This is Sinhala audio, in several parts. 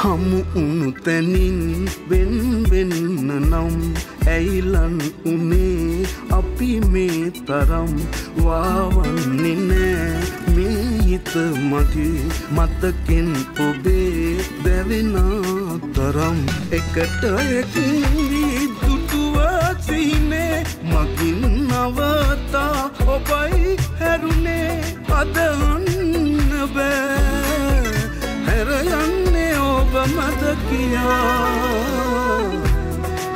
හමු උුණු තැනින් වෙන්වෙන්න නම් ඇයිලන් උනේ අපි මේ තරම් වාවන්නේ නෑ. මේ හිත මගේ මතකෙන් ඔබේ දැවෙනා තරම් එකට එක්වී හැරයන්නේ ඔබ මත කියා.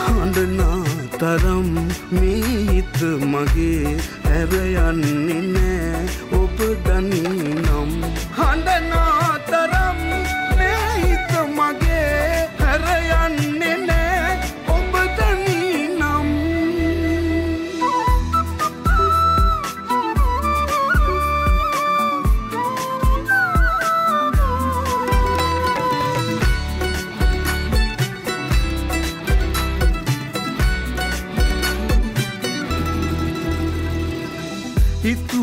හඬනා තරම් මේ හිත මගේ හැරයන්නේ නෑ. ඔබ දනී නම්. හඬනා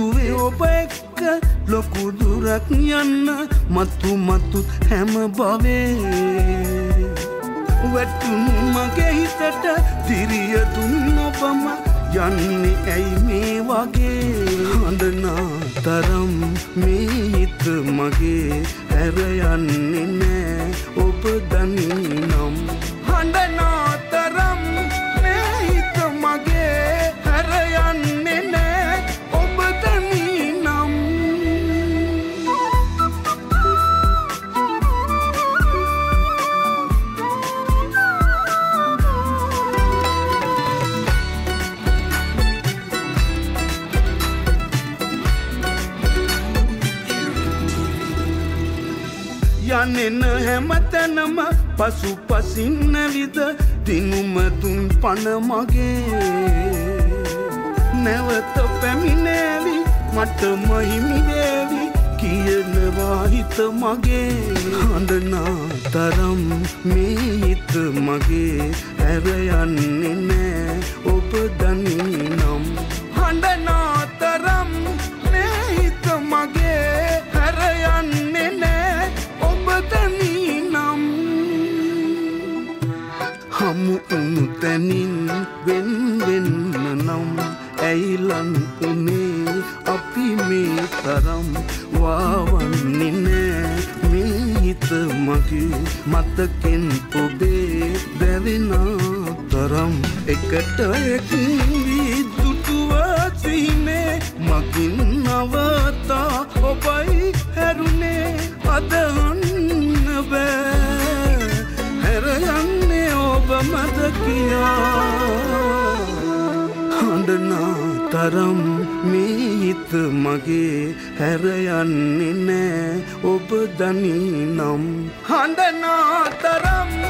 හිතුවේ ඔබ එක්ක ලොකු දුරක් යන්න මතු මතුත් හැම බවේ වැටුණු මගේ හිතට දිරිය දුන්න ඔබම යන්නේ ඇයි මේ වගේ? හඬනා තරම් මේ හිත මගේ හැර යන්නේ නෑ. ඔබ දනී යන්නෙන හැමතැනම පසු පසින්නවිද දිනුමතුන් පණ මගේ. නැවත පැමිණෑවි මට මහිමිවේවි කියනවා හිත මගේ. හඬනා තරම් මේ හිත මගේ. ඇරයන්නේ නෑ හමු උුණු තැනින් වෙන්වෙන්න නම් ඇයිලන් උනේ අපි මේ තරම් වාවන්නේ නෑ? මේ හිත මගේ මතකෙන් ඔබේ දැවෙනා තරම් එකට එක්වී කියා හඬනා තරම් මේ හිත මගේ හැරයන්නේ නෑ. ඔබ දනී නම් හඬනා තරම් මේ හිත මගේ